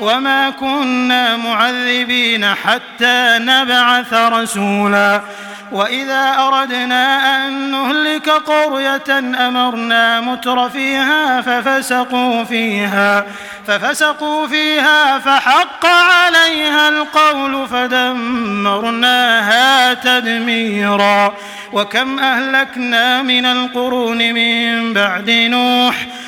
وما كنا معذبين حتى نبعث رسولا وإذا أردنا أن نهلك قرية أمرنا متر فيها ففسقوا فيها ففسقوا فيها فحق عليها القول فدمرناها تدميرا وكم أهلكنا من القرون من بعد نوح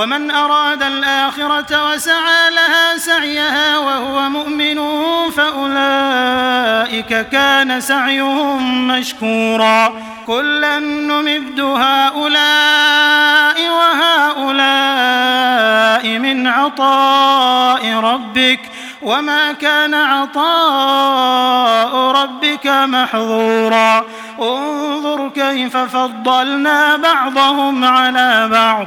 ومن أراد الآخرة وسعى لها سعيها وهو مؤمن فأولئك كان سعيهم مشكورا. كلا نمد هؤلاء وهؤلاء من عطاء ربك وما كان عطاء ربك محظورا. انظر كيف فضلنا بعضهم على بعض.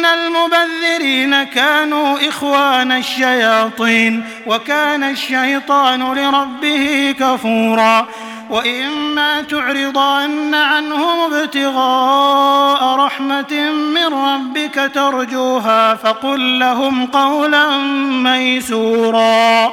إن المبذرين كانوا إخوان الشياطين وكان الشيطان لربه كفورا وإما تعرضن عنهم ابتغاء رحمة من ربك ترجوها فقل لهم قولا ميسورا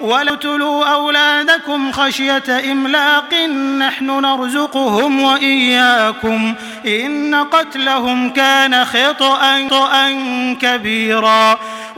ولتلوا أولادكم خشية إملاق نحن نرزقهم وإياكم إن قتلهم كان خطأ كبيرا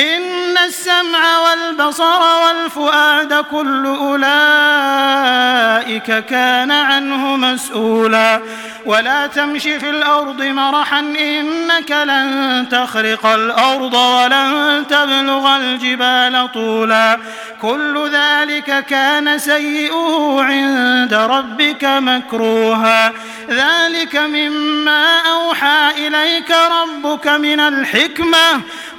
إن السمع والبصر والفؤاد كل أولئك كان عنه مسؤولا. ولا تمش في الأرض مرحا إنك لن تخرق الأرض ولن تبلغ الجبال طولا. كل ذلك كان سيئه عند ربك مكروها. ذلك مما أوحى إليك ربك من الحكمة.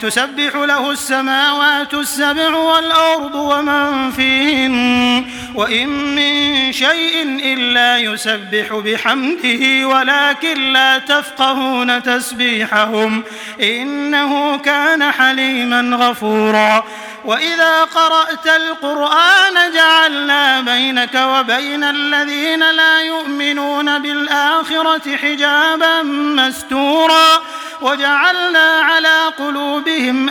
تسبح له السماوات السبع والأرض ومن فيهن وإن من شيء إلا يسبح بحمده ولكن لا تفقهون تسبيحهم إنه كان حليما غفورا. وإذا قرأت القرآن جعلنا بينك وبين الذين لا يؤمنون بالآخرة حجابا مستورا. وجعلنا على